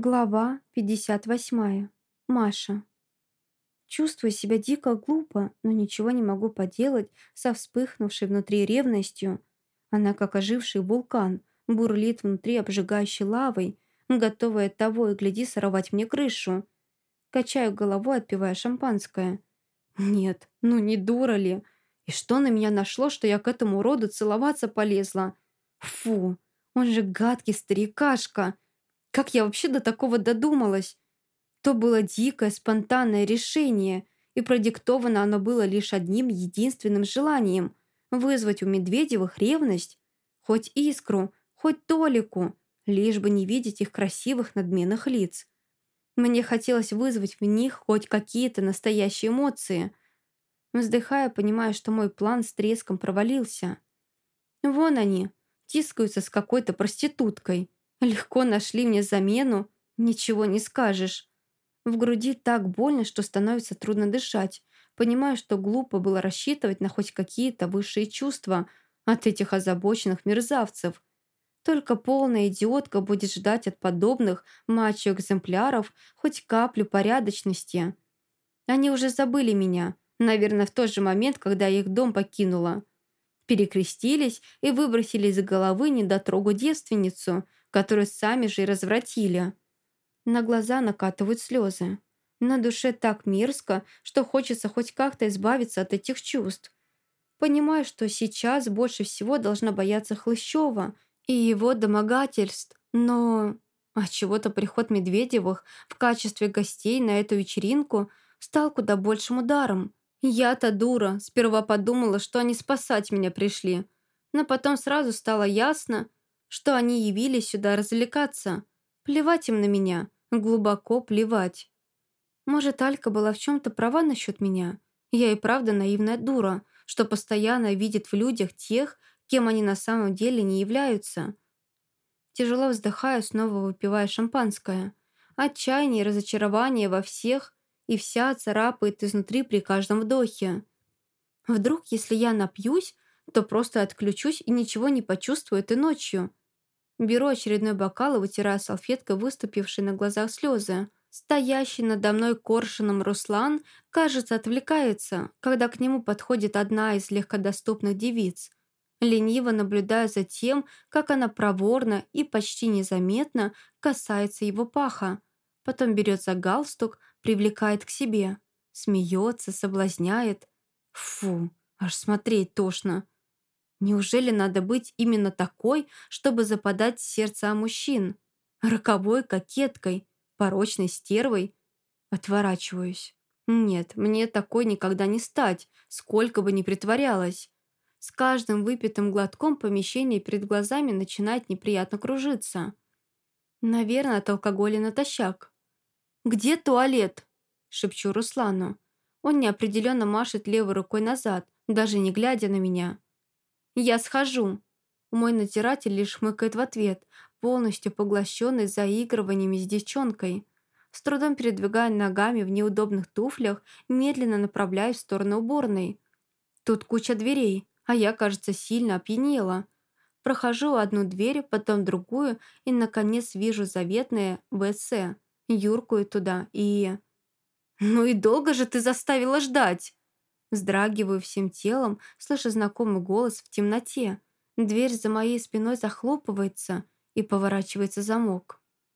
Глава 58. Маша. Чувствую себя дико глупо, но ничего не могу поделать со вспыхнувшей внутри ревностью. Она, как оживший вулкан, бурлит внутри обжигающей лавой, готовая того и гляди сорвать мне крышу. Качаю головой, отпивая шампанское. Нет, ну не дура ли? И что на меня нашло, что я к этому роду целоваться полезла? Фу, он же гадкий старикашка. Как я вообще до такого додумалась? То было дикое, спонтанное решение, и продиктовано оно было лишь одним единственным желанием – вызвать у Медведевых ревность, хоть искру, хоть толику, лишь бы не видеть их красивых надменных лиц. Мне хотелось вызвать в них хоть какие-то настоящие эмоции. Вздыхая, понимая, что мой план с треском провалился. Вон они, тискаются с какой-то проституткой – Легко нашли мне замену, ничего не скажешь. В груди так больно, что становится трудно дышать. Понимаю, что глупо было рассчитывать на хоть какие-то высшие чувства от этих озабоченных мерзавцев. Только полная идиотка будет ждать от подобных мачо-экземпляров хоть каплю порядочности. Они уже забыли меня, наверное, в тот же момент, когда я их дом покинула. Перекрестились и выбросили из головы недотрогу девственницу – которую сами же и развратили. На глаза накатывают слезы. На душе так мерзко, что хочется хоть как-то избавиться от этих чувств. Понимаю, что сейчас больше всего должна бояться Хлыщева и его домогательств, но... А чего-то приход Медведевых в качестве гостей на эту вечеринку стал куда большим ударом. Я-то дура, сперва подумала, что они спасать меня пришли. Но потом сразу стало ясно, что они явились сюда развлекаться. Плевать им на меня, глубоко плевать. Может, Алька была в чем-то права насчет меня? Я и правда наивная дура, что постоянно видит в людях тех, кем они на самом деле не являются. Тяжело вздыхаю, снова выпивая шампанское. Отчаяние и разочарование во всех, и вся царапает изнутри при каждом вдохе. Вдруг, если я напьюсь, то просто отключусь и ничего не почувствую этой ночью. Беру очередной бокал и вытираю салфеткой выступившие на глазах слезы. Стоящий надо мной коршуном Руслан, кажется, отвлекается, когда к нему подходит одна из легкодоступных девиц. Лениво наблюдая за тем, как она проворно и почти незаметно касается его паха. Потом берет за галстук, привлекает к себе. Смеется, соблазняет. Фу, аж смотреть тошно. Неужели надо быть именно такой, чтобы западать в сердца мужчин? Роковой кокеткой, порочной стервой? Отворачиваюсь. Нет, мне такой никогда не стать, сколько бы ни притворялась. С каждым выпитым глотком помещение перед глазами начинает неприятно кружиться. Наверное, от алкоголя натощак. «Где туалет?» – шепчу Руслану. Он неопределенно машет левой рукой назад, даже не глядя на меня. «Я схожу». Мой натиратель лишь хмыкает в ответ, полностью поглощенный заигрываниями с девчонкой. С трудом передвигая ногами в неудобных туфлях, медленно направляюсь в сторону уборной. Тут куча дверей, а я, кажется, сильно опьянела. Прохожу одну дверь, потом другую и, наконец, вижу заветное ВС. Юркую туда и... «Ну и долго же ты заставила ждать?» Вздрагиваю всем телом, слыша знакомый голос в темноте. Дверь за моей спиной захлопывается и поворачивается замок.